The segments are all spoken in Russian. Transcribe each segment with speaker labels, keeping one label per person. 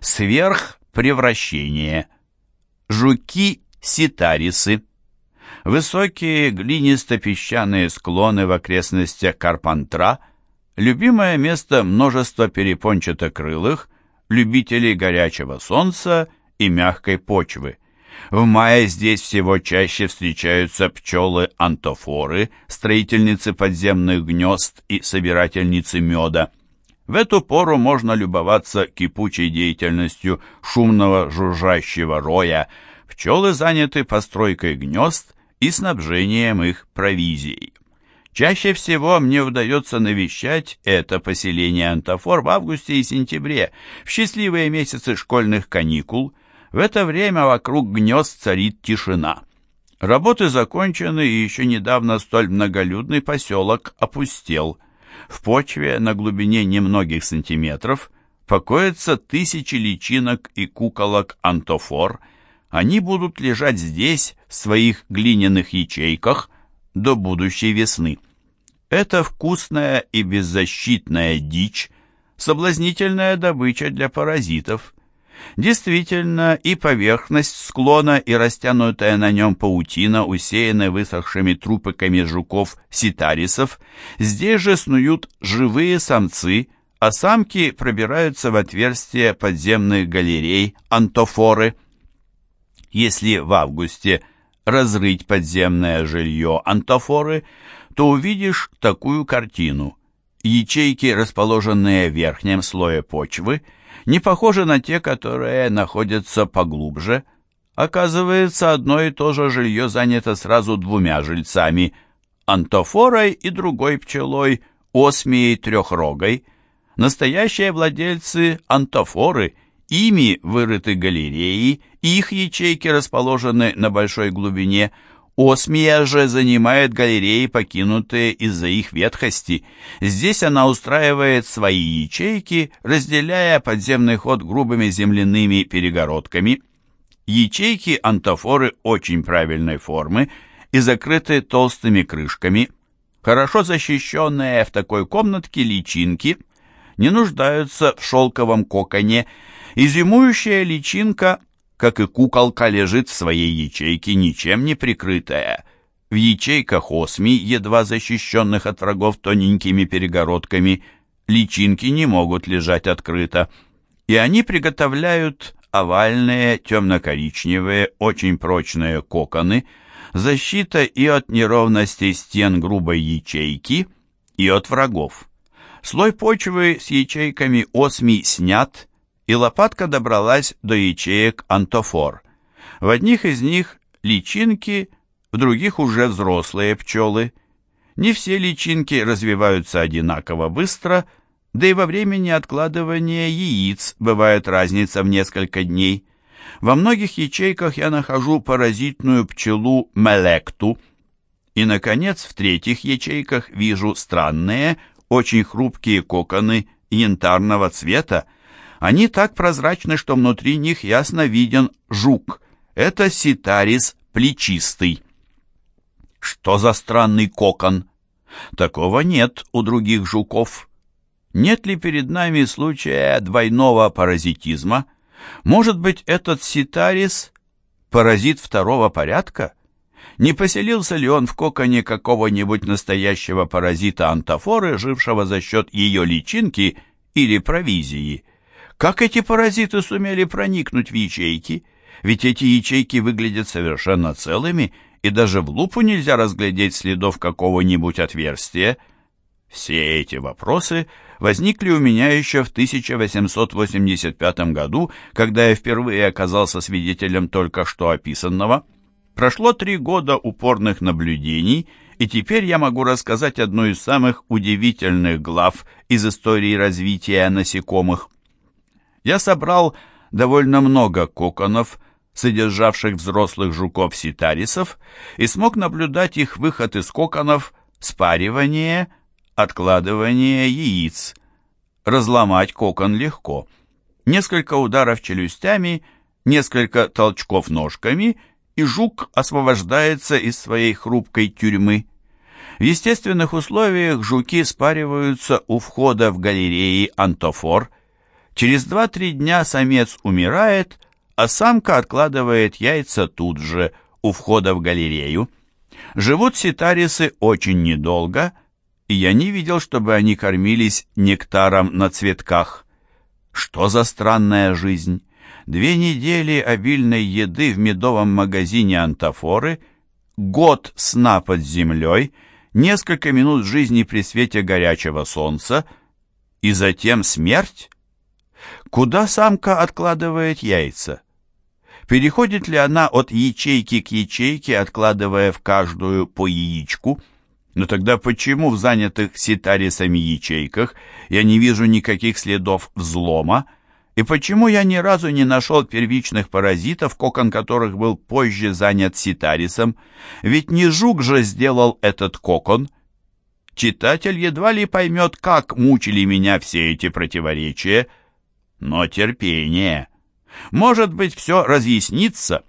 Speaker 1: Сверхпревращение. Жуки-ситарисы. Высокие глинисто-песчаные склоны в окрестностях Карпантра – любимое место множества перепончатокрылых, любителей горячего солнца и мягкой почвы. В мае здесь всего чаще встречаются пчелы-антофоры, строительницы подземных гнезд и собирательницы меда. В эту пору можно любоваться кипучей деятельностью шумного жужжащего роя. Пчелы заняты постройкой гнезд и снабжением их провизией. Чаще всего мне удается навещать это поселение антофор в августе и сентябре, в счастливые месяцы школьных каникул. В это время вокруг гнезд царит тишина. Работы закончены, и еще недавно столь многолюдный поселок опустел. В почве на глубине немногих сантиметров покоятся тысячи личинок и куколок антофор. Они будут лежать здесь, в своих глиняных ячейках, до будущей весны. Это вкусная и беззащитная дичь, соблазнительная добыча для паразитов. Действительно, и поверхность склона, и растянутая на нем паутина, усеянная высохшими трупиками жуков-ситарисов, здесь же снуют живые самцы, а самки пробираются в отверстия подземных галерей антофоры. Если в августе разрыть подземное жилье антофоры, то увидишь такую картину. Ячейки, расположенные в верхнем слое почвы, не похожи на те, которые находятся поглубже. Оказывается, одно и то же жилье занято сразу двумя жильцами – антофорой и другой пчелой, осмией трехрогой. Настоящие владельцы антофоры – Ими вырыты галереи, их ячейки расположены на большой глубине. Осмия же занимает галереи, покинутые из-за их ветхости. Здесь она устраивает свои ячейки, разделяя подземный ход грубыми земляными перегородками. Ячейки антофоры очень правильной формы и закрыты толстыми крышками. Хорошо защищенные в такой комнатке личинки не нуждаются в шелковом коконе и зимующая личинка, как и куколка, лежит в своей ячейке, ничем не прикрытая. В ячейках осми, едва защищенных от врагов тоненькими перегородками, личинки не могут лежать открыто, и они приготовляют овальные, темно-коричневые, очень прочные коконы, защита и от неровностей стен грубой ячейки, и от врагов. Слой почвы с ячейками осми снят, и лопатка добралась до ячеек антофор. В одних из них личинки, в других уже взрослые пчелы. Не все личинки развиваются одинаково быстро, да и во времени откладывания яиц бывает разница в несколько дней. Во многих ячейках я нахожу паразитную пчелу мелекту. И, наконец, в третьих ячейках вижу странные, очень хрупкие коконы янтарного цвета, они так прозрачны, что внутри них ясно виден жук. Это ситарис плечистый. Что за странный кокон? Такого нет у других жуков. Нет ли перед нами случая двойного паразитизма? Может быть, этот ситарис – паразит второго порядка? Не поселился ли он в коконе какого-нибудь настоящего паразита антофоры, жившего за счет ее личинки или провизии? Как эти паразиты сумели проникнуть в ячейки? Ведь эти ячейки выглядят совершенно целыми, и даже в лупу нельзя разглядеть следов какого-нибудь отверстия. Все эти вопросы возникли у меня еще в 1885 году, когда я впервые оказался свидетелем только что описанного. Прошло три года упорных наблюдений, и теперь я могу рассказать одну из самых удивительных глав из истории развития насекомых я собрал довольно много коконов, содержавших взрослых жуков-ситарисов, и смог наблюдать их выход из коконов, спаривание, откладывание яиц. Разломать кокон легко. Несколько ударов челюстями, несколько толчков ножками, и жук освобождается из своей хрупкой тюрьмы. В естественных условиях жуки спариваются у входа в галереи антофор – Через 2-3 дня самец умирает, а самка откладывает яйца тут же, у входа в галерею. Живут ситарисы очень недолго, и я не видел, чтобы они кормились нектаром на цветках. Что за странная жизнь? Две недели обильной еды в медовом магазине «Антафоры», год сна под землей, несколько минут жизни при свете горячего солнца и затем смерть? Куда самка откладывает яйца? Переходит ли она от ячейки к ячейке, откладывая в каждую по яичку? Но тогда почему в занятых ситарисами ячейках я не вижу никаких следов взлома? И почему я ни разу не нашел первичных паразитов, кокон которых был позже занят ситарисом? Ведь не жук же сделал этот кокон. Читатель едва ли поймет, как мучили меня все эти противоречия. Но терпение. Может быть, все разъяснится.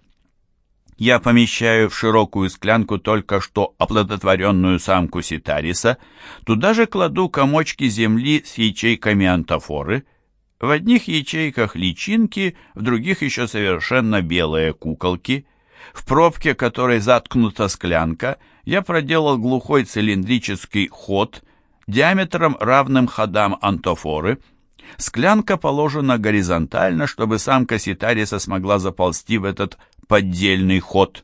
Speaker 1: Я помещаю в широкую склянку только что оплодотворенную самку ситариса, туда же кладу комочки земли с ячейками антофоры. В одних ячейках личинки, в других еще совершенно белые куколки. В пробке, которой заткнута склянка, я проделал глухой цилиндрический ход диаметром равным ходам антофоры – Склянка положена горизонтально, чтобы самка ситариса смогла заползти в этот поддельный ход.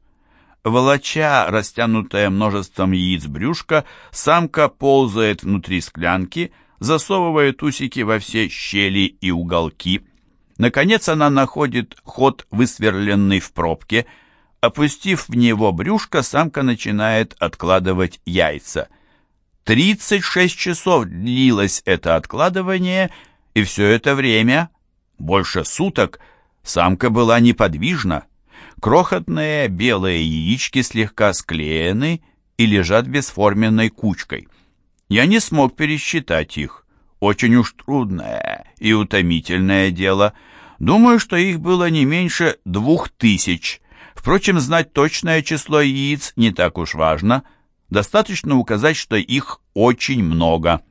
Speaker 1: Волоча, растянутая множеством яиц брюшка, самка ползает внутри склянки, засовывает усики во все щели и уголки. Наконец она находит ход, высверленный в пробке. Опустив в него брюшко, самка начинает откладывать яйца. 36 часов длилось это откладывание, и все это время, больше суток, самка была неподвижна. Крохотные белые яички слегка склеены и лежат бесформенной кучкой. Я не смог пересчитать их. Очень уж трудное и утомительное дело. Думаю, что их было не меньше двух тысяч. Впрочем, знать точное число яиц не так уж важно. Достаточно указать, что их очень много.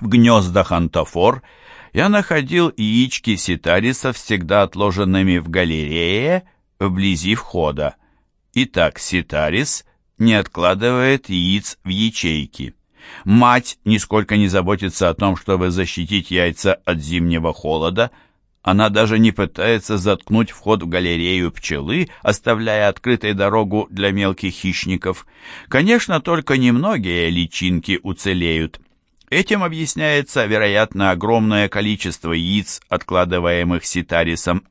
Speaker 1: В гнездах антофор – я находил яички ситариса, всегда отложенными в галерее, вблизи входа. Итак, ситарис не откладывает яиц в ячейки. Мать нисколько не заботится о том, чтобы защитить яйца от зимнего холода. Она даже не пытается заткнуть вход в галерею пчелы, оставляя открытой дорогу для мелких хищников. Конечно, только немногие личинки уцелеют. Этим объясняется, вероятно, огромное количество яиц, откладываемых ситарисом.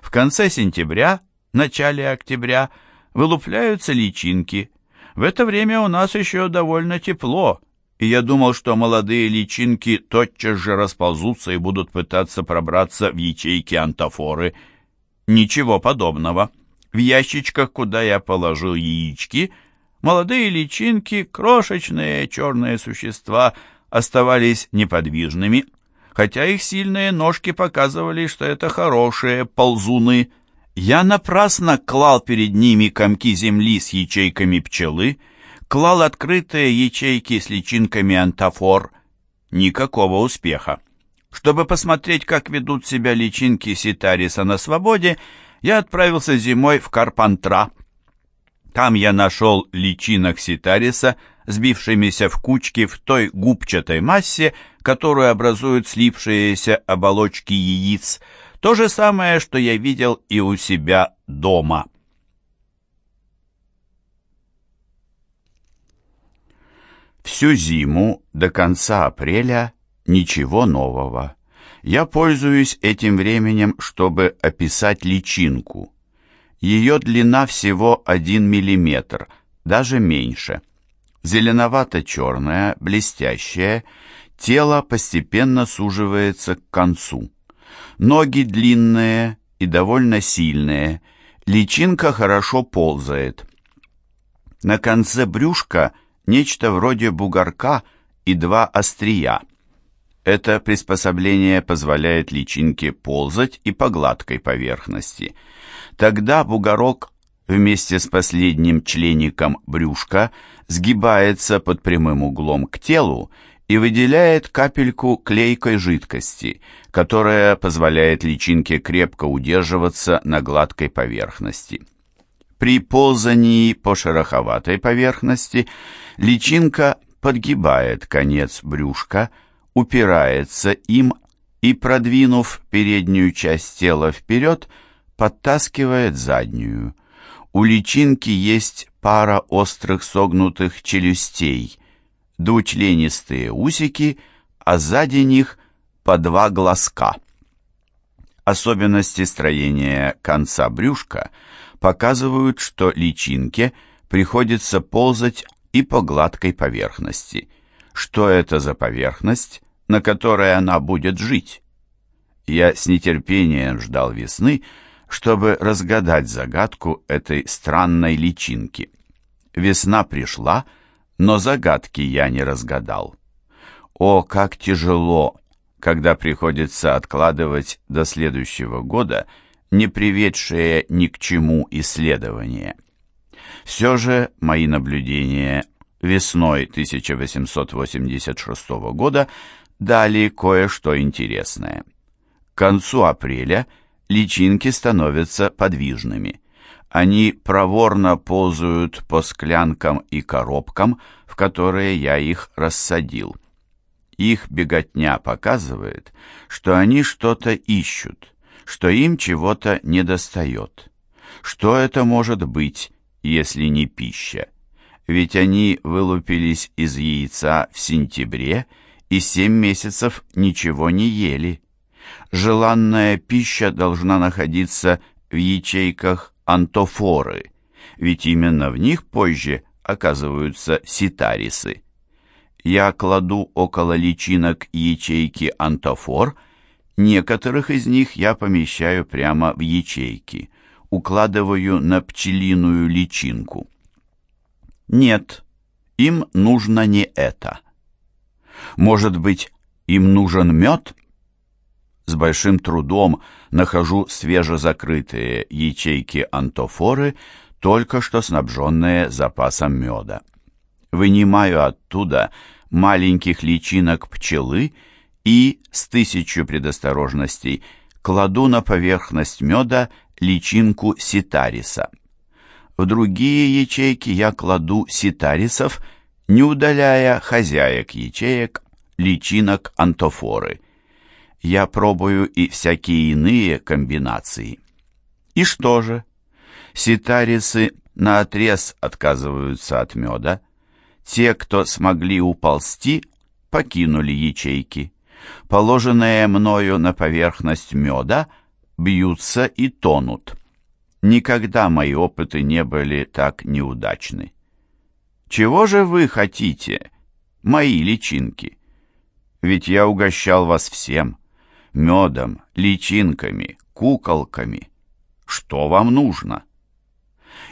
Speaker 1: В конце сентября, начале октября вылупляются личинки. В это время у нас еще довольно тепло, и я думал, что молодые личинки тотчас же расползутся и будут пытаться пробраться в ячейки антофоры. Ничего подобного. В ящичках, куда я положил яички, молодые личинки, крошечные черные существа – оставались неподвижными, хотя их сильные ножки показывали, что это хорошие ползуны. Я напрасно клал перед ними комки земли с ячейками пчелы, клал открытые ячейки с личинками антофор. Никакого успеха. Чтобы посмотреть, как ведут себя личинки ситариса на свободе, я отправился зимой в Карпантра. Там я нашел личинок ситариса, сбившимися в кучки в той губчатой массе, которую образуют слипшиеся оболочки яиц, то же самое, что я видел и у себя дома. Всю зиму до конца апреля ничего нового. Я пользуюсь этим временем, чтобы описать личинку. Ее длина всего 1 мм, даже меньше зеленовато-черное, блестящее, тело постепенно суживается к концу. Ноги длинные и довольно сильные, личинка хорошо ползает. На конце брюшка нечто вроде бугорка и два острия. Это приспособление позволяет личинке ползать и по гладкой поверхности. Тогда бугорок вместе с последним члеником брюшка сгибается под прямым углом к телу и выделяет капельку клейкой жидкости, которая позволяет личинке крепко удерживаться на гладкой поверхности. При ползании по шероховатой поверхности личинка подгибает конец брюшка, упирается им и, продвинув переднюю часть тела вперед, подтаскивает заднюю. У личинки есть пара острых согнутых челюстей, двучленистые усики, а сзади них по два глазка. Особенности строения конца брюшка показывают, что личинке приходится ползать и по гладкой поверхности. Что это за поверхность, на которой она будет жить? Я с нетерпением ждал весны, чтобы разгадать загадку этой странной личинки. Весна пришла, но загадки я не разгадал. О, как тяжело, когда приходится откладывать до следующего года не приведшее ни к чему исследование. Все же мои наблюдения весной 1886 года дали кое-что интересное. К концу апреля личинки становятся подвижными. Они проворно ползают по склянкам и коробкам, в которые я их рассадил. Их беготня показывает, что они что-то ищут, что им чего-то недостает. Что это может быть, если не пища? Ведь они вылупились из яйца в сентябре и семь месяцев ничего не ели. Желанная пища должна находиться в ячейках антофоры, ведь именно в них позже оказываются ситарисы. Я кладу около личинок ячейки антофор, некоторых из них я помещаю прямо в ячейки, укладываю на пчелиную личинку. Нет, им нужно не это. Может быть, им нужен мед? С большим трудом нахожу свежезакрытые ячейки антофоры, только что снабженные запасом меда. Вынимаю оттуда маленьких личинок пчелы и, с тысячу предосторожностей, кладу на поверхность меда личинку ситариса. В другие ячейки я кладу ситарисов, не удаляя хозяек ячеек, личинок антофоры – я пробую и всякие иные комбинации. И что же? Ситарисы наотрез отказываются от меда. Те, кто смогли уползти, покинули ячейки. Положенные мною на поверхность меда бьются и тонут. Никогда мои опыты не были так неудачны. Чего же вы хотите, мои личинки? Ведь я угощал вас всем медом, личинками, куколками. Что вам нужно?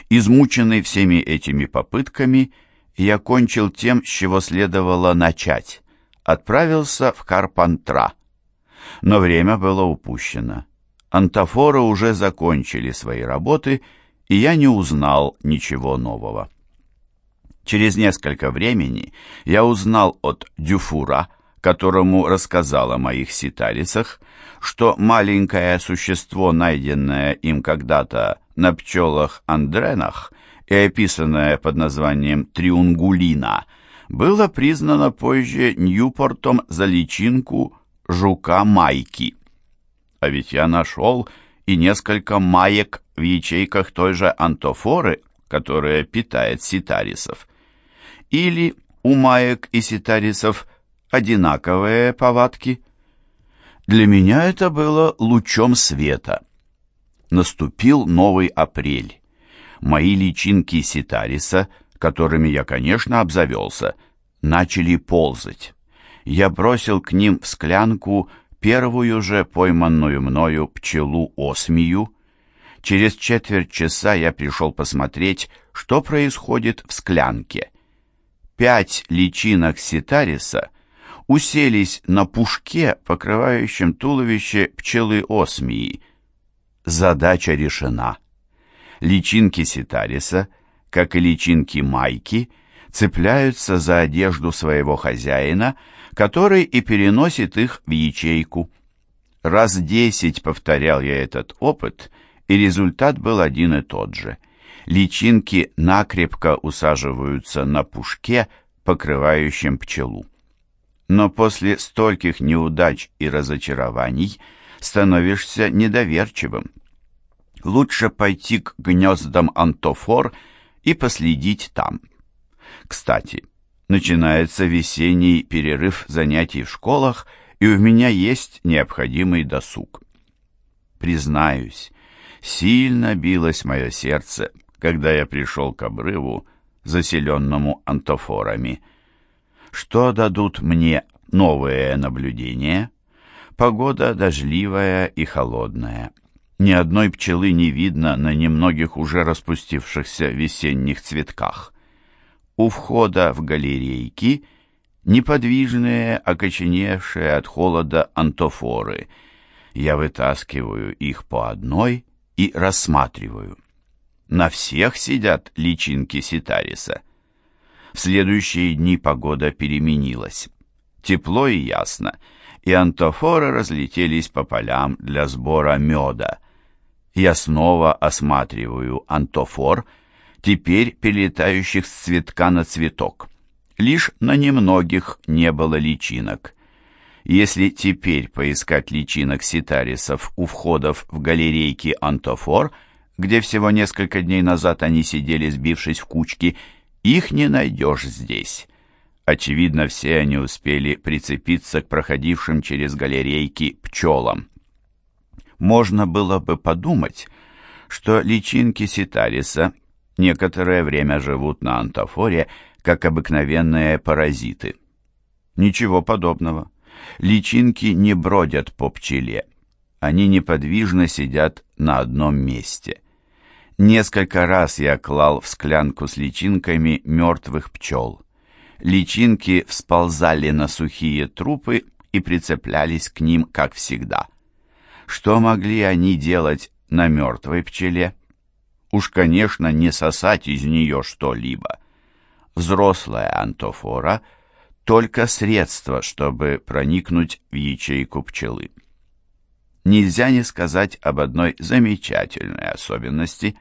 Speaker 1: Измученный всеми этими попытками, я кончил тем, с чего следовало начать. Отправился в Карпантра. Но время было упущено. Антофоры уже закончили свои работы, и я не узнал ничего нового. Через несколько времени я узнал от Дюфура, которому рассказал о моих ситарисах, что маленькое существо, найденное им когда-то на пчелах-андренах и описанное под названием триунгулина, было признано позже Ньюпортом за личинку жука-майки. А ведь я нашел и несколько маек в ячейках той же антофоры, которая питает ситарисов. Или у маек и ситарисов – одинаковые повадки. Для меня это было лучом света. Наступил новый апрель. Мои личинки ситариса, которыми я, конечно, обзавелся, начали ползать. Я бросил к ним в склянку первую же пойманную мною пчелу-осмию. Через четверть часа я пришел посмотреть, что происходит в склянке. Пять личинок ситариса — уселись на пушке, покрывающем туловище пчелы осмии. Задача решена. Личинки ситариса, как и личинки майки, цепляются за одежду своего хозяина, который и переносит их в ячейку. Раз десять повторял я этот опыт, и результат был один и тот же. Личинки накрепко усаживаются на пушке, покрывающем пчелу. Но после стольких неудач и разочарований становишься недоверчивым. Лучше пойти к гнездам антофор и последить там. Кстати, начинается весенний перерыв занятий в школах, и у меня есть необходимый досуг. Признаюсь, сильно билось мое сердце, когда я пришел к обрыву, заселенному антофорами. Что дадут мне новые наблюдения? Погода дождливая и холодная. Ни одной пчелы не видно на немногих уже распустившихся весенних цветках. У входа в галерейки неподвижные, окоченевшие от холода антофоры. Я вытаскиваю их по одной и рассматриваю. На всех сидят личинки ситариса. В следующие дни погода переменилась. Тепло и ясно, и антофоры разлетелись по полям для сбора меда. Я снова осматриваю антофор, теперь перелетающих с цветка на цветок. Лишь на немногих не было личинок. Если теперь поискать личинок ситарисов у входов в галерейки антофор, где всего несколько дней назад они сидели, сбившись в кучки, их не найдешь здесь. Очевидно, все они успели прицепиться к проходившим через галерейки пчелам. Можно было бы подумать, что личинки ситариса некоторое время живут на антофоре, как обыкновенные паразиты. Ничего подобного. Личинки не бродят по пчеле. Они неподвижно сидят на одном месте. Несколько раз я клал в склянку с личинками мертвых пчел. Личинки всползали на сухие трупы и прицеплялись к ним, как всегда. Что могли они делать на мертвой пчеле? Уж, конечно, не сосать из нее что-либо. Взрослая антофора — только средство, чтобы проникнуть в ячейку пчелы. Нельзя не сказать об одной замечательной особенности.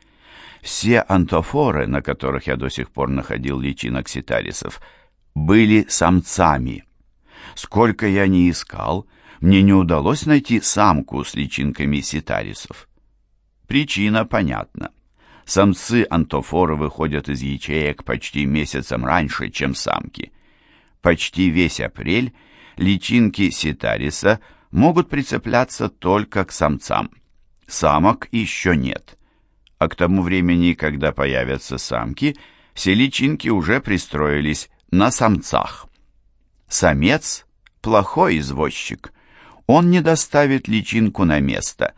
Speaker 1: Все антофоры, на которых я до сих пор находил личинок ситарисов, были самцами. Сколько я не искал — мне не удалось найти самку с личинками ситарисов. Причина понятна. Самцы антофоры выходят из ячеек почти месяцем раньше, чем самки. Почти весь апрель личинки ситариса могут прицепляться только к самцам. Самок еще нет. А к тому времени, когда появятся самки, все личинки уже пристроились на самцах. Самец – плохой извозчик – он не доставит личинку на место,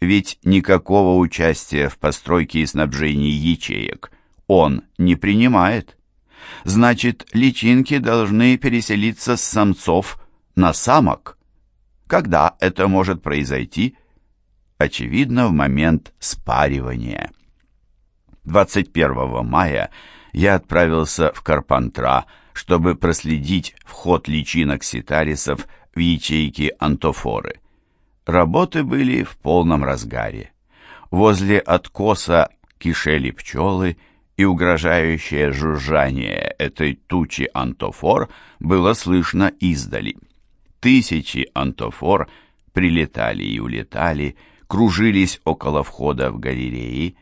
Speaker 1: ведь никакого участия в постройке и снабжении ячеек он не принимает. Значит, личинки должны переселиться с самцов на самок. Когда это может произойти? Очевидно, в момент спаривания. 21 мая я отправился в Карпантра, чтобы проследить вход личинок ситарисов в ячейке антофоры. Работы были в полном разгаре. Возле откоса кишели пчелы, и угрожающее жужжание этой тучи антофор было слышно издали. Тысячи антофор прилетали и улетали, кружились около входа в галереи.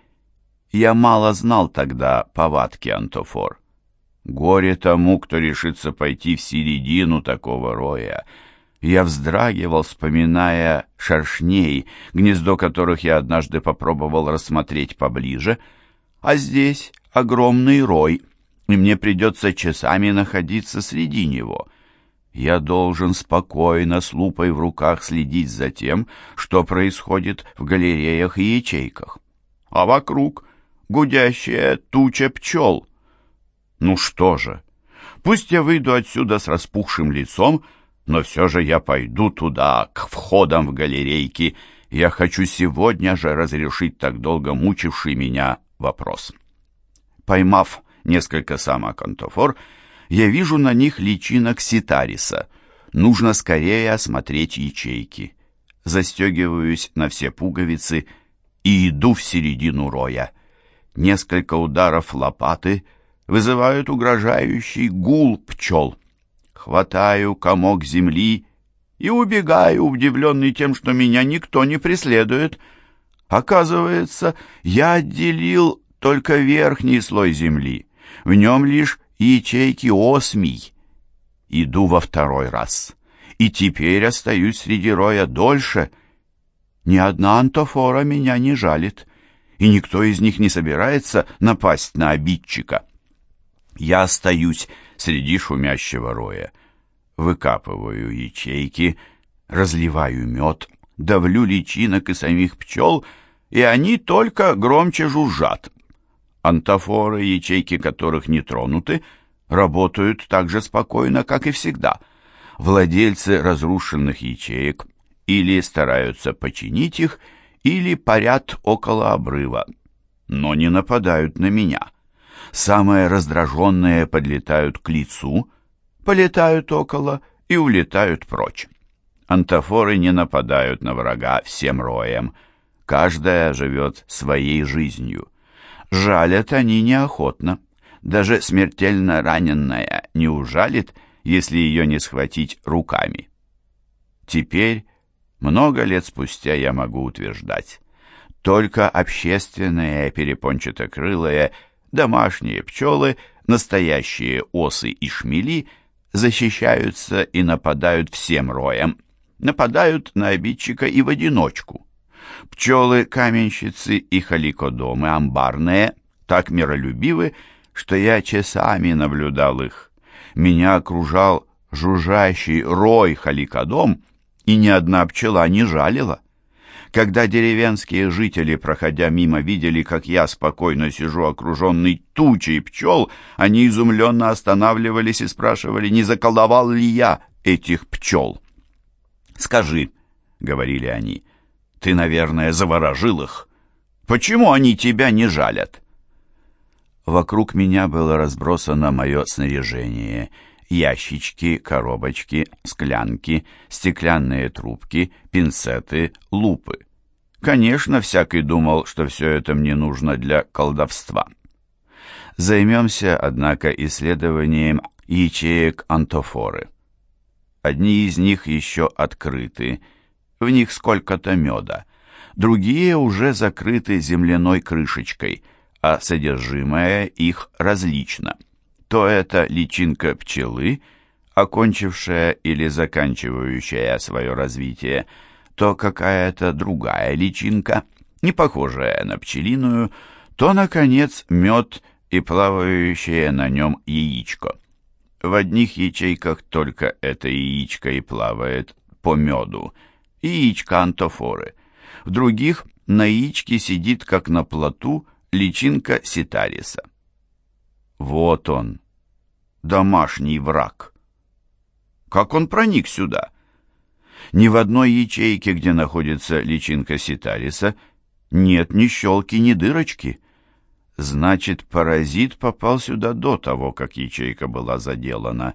Speaker 1: Я мало знал тогда повадки антофор. Горе тому, кто решится пойти в середину такого роя, я вздрагивал, вспоминая шершней, гнездо которых я однажды попробовал рассмотреть поближе, а здесь огромный рой, и мне придется часами находиться среди него. Я должен спокойно, с лупой в руках, следить за тем, что происходит в галереях и ячейках. А вокруг гудящая туча пчел. Ну что же, пусть я выйду отсюда с распухшим лицом, но все же я пойду туда, к входам в галерейки. Я хочу сегодня же разрешить так долго мучивший меня вопрос. Поймав несколько самок антофор, я вижу на них личинок ситариса. Нужно скорее осмотреть ячейки. Застегиваюсь на все пуговицы и иду в середину роя. Несколько ударов лопаты вызывают угрожающий гул пчел. Хватаю комок земли и убегаю, удивленный тем, что меня никто не преследует. Оказывается, я отделил только верхний слой земли. В нем лишь ячейки осмий. Иду во второй раз. И теперь остаюсь среди роя дольше. Ни одна антофора меня не жалит, и никто из них не собирается напасть на обидчика. Я остаюсь среди шумящего роя. Выкапываю ячейки, разливаю мед, давлю личинок и самих пчел, и они только громче жужжат. Антофоры, ячейки которых не тронуты, работают так же спокойно, как и всегда. Владельцы разрушенных ячеек или стараются починить их, или парят около обрыва, но не нападают на меня. Самые раздраженные подлетают к лицу, полетают около и улетают прочь. Антофоры не нападают на врага всем роем. Каждая живет своей жизнью. Жалят они неохотно. Даже смертельно раненная не ужалит, если ее не схватить руками. Теперь, много лет спустя, я могу утверждать, только общественные перепончатокрылые домашние пчелы, настоящие осы и шмели, защищаются и нападают всем роем, нападают на обидчика и в одиночку. Пчелы-каменщицы и халикодомы амбарные так миролюбивы, что я часами наблюдал их. Меня окружал жужжащий рой халикодом, и ни одна пчела не жалила. Когда деревенские жители, проходя мимо, видели, как я спокойно сижу, окруженный тучей пчел, они изумленно останавливались и спрашивали, не заколдовал ли я этих пчел. «Скажи», — говорили они, — «ты, наверное, заворожил их. Почему они тебя не жалят?» Вокруг меня было разбросано мое снаряжение — ящички, коробочки, склянки, стеклянные трубки, пинцеты, лупы. Конечно, всякий думал, что все это мне нужно для колдовства. Займемся, однако, исследованием ячеек антофоры. Одни из них еще открыты, в них сколько-то меда, другие уже закрыты земляной крышечкой, а содержимое их различно – то это личинка пчелы, окончившая или заканчивающая свое развитие, то какая-то другая личинка, не похожая на пчелиную, то, наконец, мед и плавающее на нем яичко. В одних ячейках только это яичко и плавает по меду, яичко антофоры. В других на яичке сидит, как на плоту, личинка ситариса. Вот он, домашний враг. Как он проник сюда? Ни в одной ячейке, где находится личинка ситариса, нет ни щелки, ни дырочки. Значит, паразит попал сюда до того, как ячейка была заделана.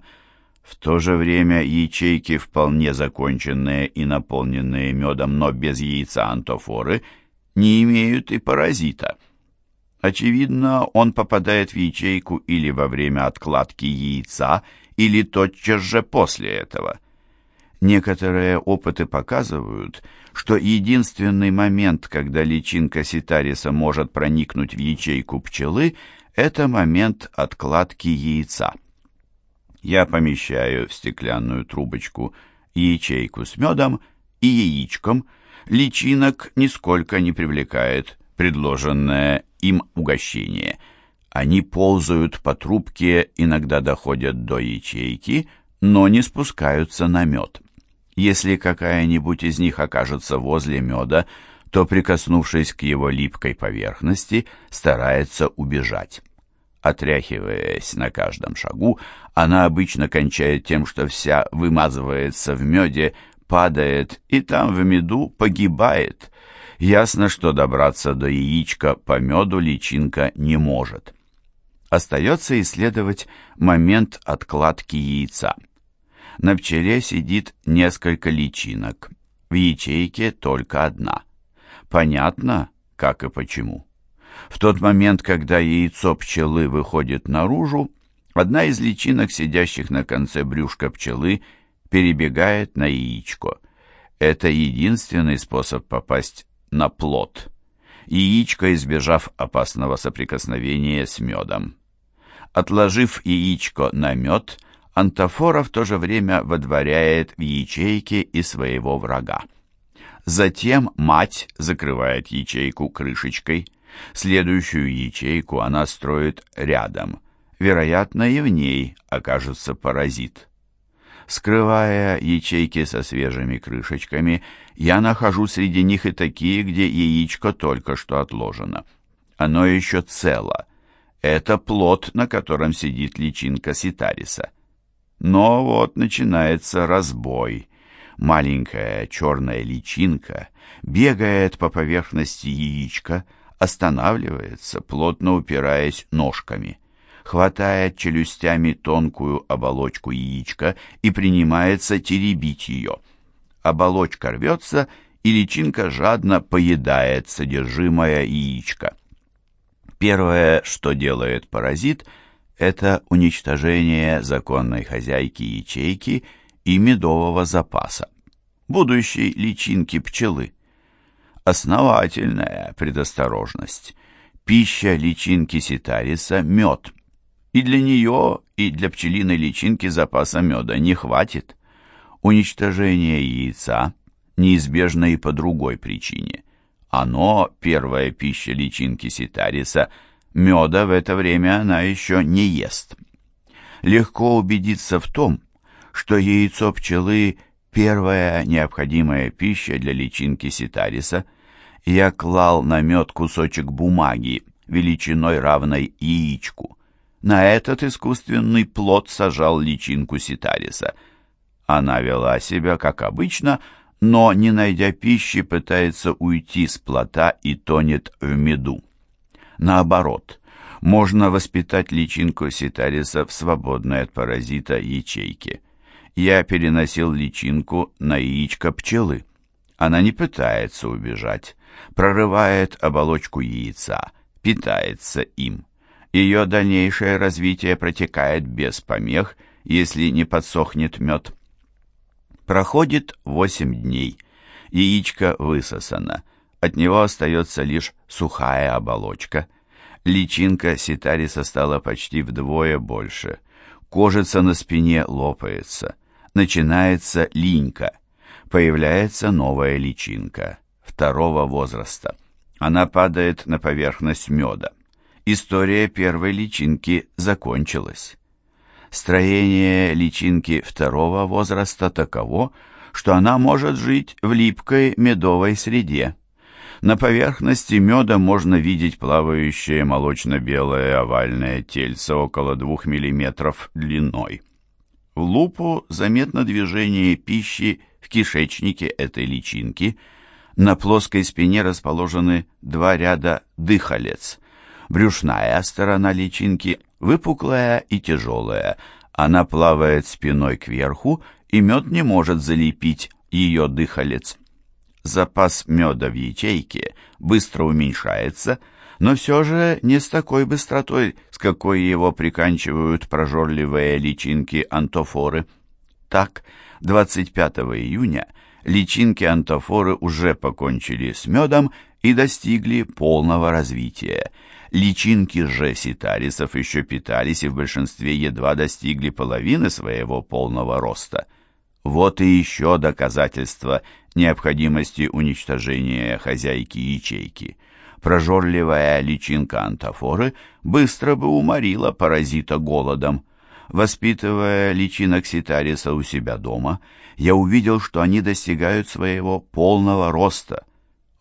Speaker 1: В то же время ячейки, вполне законченные и наполненные медом, но без яйца антофоры, не имеют и паразита — Очевидно, он попадает в ячейку или во время откладки яйца, или тотчас же после этого. Некоторые опыты показывают, что единственный момент, когда личинка ситариса может проникнуть в ячейку пчелы, это момент откладки яйца. Я помещаю в стеклянную трубочку ячейку с медом и яичком. Личинок нисколько не привлекает предложенное им угощение. Они ползают по трубке, иногда доходят до ячейки, но не спускаются на мед. Если какая-нибудь из них окажется возле меда, то, прикоснувшись к его липкой поверхности, старается убежать. Отряхиваясь на каждом шагу, она обычно кончает тем, что вся вымазывается в меде, падает и там в меду погибает – Ясно, что добраться до яичка по меду личинка не может. Остается исследовать момент откладки яйца. На пчеле сидит несколько личинок, в ячейке только одна. Понятно, как и почему. В тот момент, когда яйцо пчелы выходит наружу, одна из личинок, сидящих на конце брюшка пчелы, перебегает на яичко. Это единственный способ попасть на плод. Яичко, избежав опасного соприкосновения с медом. Отложив яичко на мед, Антофора в то же время водворяет в ячейке и своего врага. Затем мать закрывает ячейку крышечкой. Следующую ячейку она строит рядом. Вероятно, и в ней окажется паразит. Скрывая ячейки со свежими крышечками, я нахожу среди них и такие, где яичко только что отложено. Оно еще цело. Это плод, на котором сидит личинка ситариса. Но вот начинается разбой. Маленькая черная личинка бегает по поверхности яичка, останавливается, плотно упираясь ножками, хватает челюстями тонкую оболочку яичка и принимается теребить ее. Оболочка рвется, и личинка жадно поедает содержимое яичка. Первое, что делает паразит, это уничтожение законной хозяйки ячейки и медового запаса, будущей личинки пчелы. Основательная предосторожность. Пища личинки ситариса – мед. И для нее, и для пчелиной личинки запаса меда не хватит. Уничтожение яйца неизбежно и по другой причине. Оно, первая пища личинки ситариса, меда в это время она еще не ест. Легко убедиться в том, что яйцо пчелы – первая необходимая пища для личинки ситариса. Я клал на мед кусочек бумаги, величиной равной яичку. На этот искусственный плод сажал личинку ситариса. Она вела себя, как обычно, но, не найдя пищи, пытается уйти с плота и тонет в меду. Наоборот, можно воспитать личинку ситариса в свободной от паразита ячейке. Я переносил личинку на яичко пчелы. Она не пытается убежать, прорывает оболочку яйца, питается им. Ее дальнейшее развитие протекает без помех, если не подсохнет мед. Проходит восемь дней. Яичко высосано. От него остается лишь сухая оболочка. Личинка ситариса стала почти вдвое больше. Кожица на спине лопается. Начинается линька. Появляется новая личинка, второго возраста. Она падает на поверхность меда. История первой личинки закончилась. Строение личинки второго возраста таково, что она может жить в липкой медовой среде. На поверхности меда можно видеть плавающее молочно-белое овальное тельце около 2 мм длиной. В лупу заметно движение пищи в кишечнике этой личинки. На плоской спине расположены два ряда дыхалец. Брюшная сторона личинки выпуклая и тяжелая. Она плавает спиной кверху, и мед не может залепить ее дыхалец. Запас меда в ячейке быстро уменьшается, но все же не с такой быстротой, с какой его приканчивают прожорливые личинки антофоры. Так, 25 июня личинки антофоры уже покончили с медом и достигли полного развития. Личинки же ситарисов еще питались и в большинстве едва достигли половины своего полного роста. Вот и еще доказательство необходимости уничтожения хозяйки ячейки. Прожорливая личинка антофоры быстро бы уморила паразита голодом. Воспитывая личинок ситариса у себя дома, я увидел, что они достигают своего полного роста.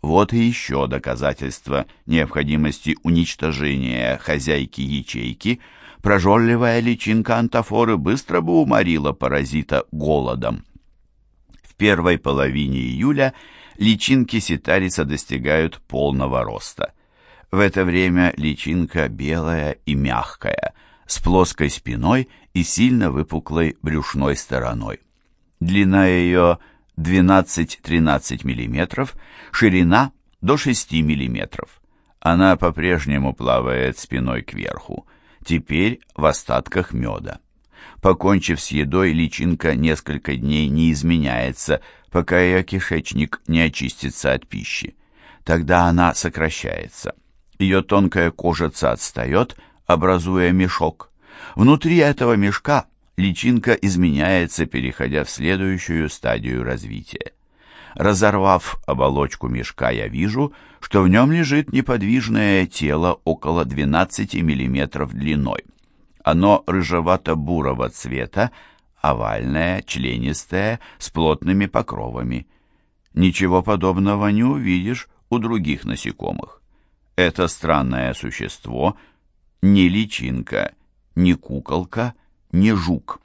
Speaker 1: Вот и еще доказательство необходимости уничтожения хозяйки ячейки. Прожорливая личинка антофоры быстро бы уморила паразита голодом. В первой половине июля личинки ситариса достигают полного роста. В это время личинка белая и мягкая, с плоской спиной и сильно выпуклой брюшной стороной. Длина ее 12-13 мм, ширина до 6 мм. Она по-прежнему плавает спиной кверху, теперь в остатках меда. Покончив с едой, личинка несколько дней не изменяется, пока ее кишечник не очистится от пищи. Тогда она сокращается. Ее тонкая кожица отстает, образуя мешок. Внутри этого мешка личинка изменяется, переходя в следующую стадию развития. Разорвав оболочку мешка, я вижу, что в нем лежит неподвижное тело около 12 мм длиной. Оно рыжевато-бурого цвета, овальное, членистое, с плотными покровами. Ничего подобного не увидишь у других насекомых. Это странное существо не личинка, не куколка, не жук.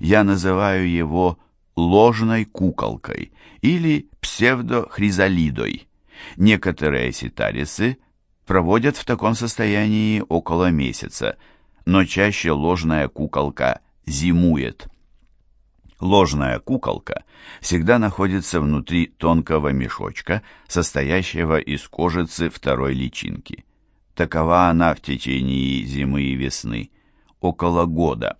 Speaker 1: Я называю его ложной куколкой или псевдохризалидой. Некоторые ситарисы проводят в таком состоянии около месяца, но чаще ложная куколка зимует. Ложная куколка всегда находится внутри тонкого мешочка, состоящего из кожицы второй личинки. Такова она в течение зимы и весны, около года.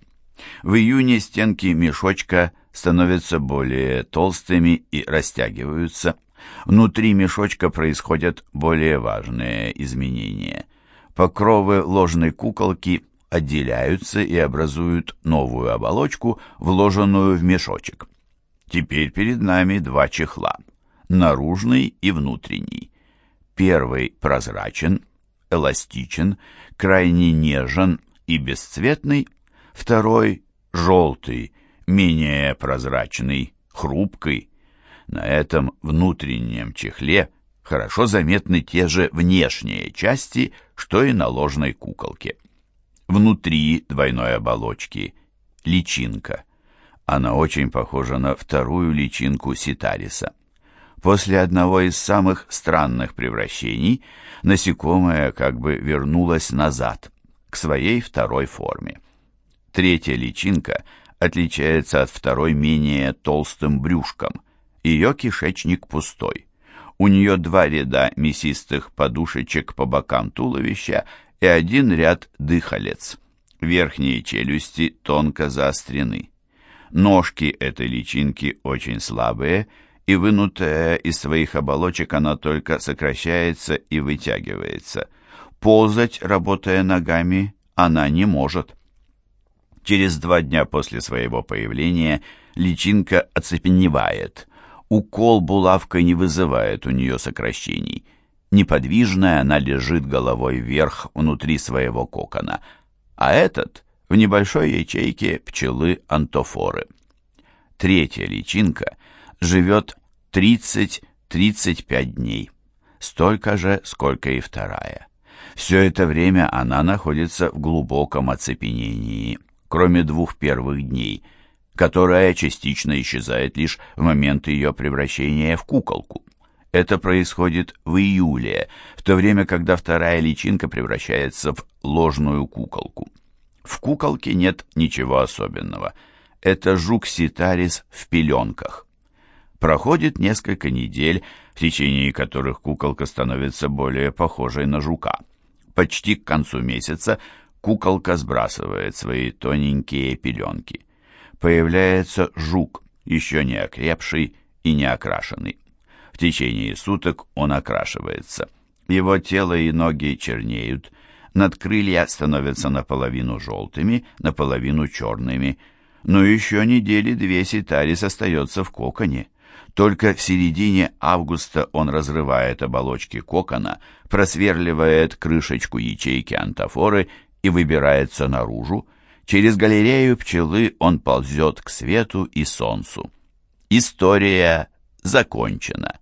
Speaker 1: В июне стенки мешочка становятся более толстыми и растягиваются. Внутри мешочка происходят более важные изменения. Покровы ложной куколки отделяются и образуют новую оболочку, вложенную в мешочек. Теперь перед нами два чехла – наружный и внутренний. Первый прозрачен, эластичен, крайне нежен и бесцветный, второй – желтый, менее прозрачный, хрупкий. На этом внутреннем чехле хорошо заметны те же внешние части, что и на ложной куколке. Внутри двойной оболочки личинка. Она очень похожа на вторую личинку ситариса. После одного из самых странных превращений насекомое как бы вернулось назад, к своей второй форме. Третья личинка отличается от второй менее толстым брюшком. Ее кишечник пустой. У нее два ряда мясистых подушечек по бокам туловища и один ряд дыхалец. Верхние челюсти тонко заострены. Ножки этой личинки очень слабые, и вынутая из своих оболочек она только сокращается и вытягивается. Ползать, работая ногами, она не может. Через два дня после своего появления личинка оцепеневает. Укол булавкой не вызывает у нее сокращений – Неподвижная она лежит головой вверх внутри своего кокона, а этот в небольшой ячейке пчелы-антофоры. Третья личинка живет 30-35 дней, столько же, сколько и вторая. Все это время она находится в глубоком оцепенении, кроме двух первых дней, которая частично исчезает лишь в момент ее превращения в куколку. Это происходит в июле, в то время, когда вторая личинка превращается в ложную куколку. В куколке нет ничего особенного. Это жук-ситарис в пеленках. Проходит несколько недель, в течение которых куколка становится более похожей на жука. Почти к концу месяца куколка сбрасывает свои тоненькие пеленки. Появляется жук, еще не окрепший и не окрашенный. В течение суток он окрашивается. Его тело и ноги чернеют, надкрылья становятся наполовину желтыми, наполовину черными. Но еще недели две Ситарис остается в коконе. Только в середине августа он разрывает оболочки кокона, просверливает крышечку ячейки антофоры и выбирается наружу. Через галерею пчелы он ползет к свету и солнцу. История закончена.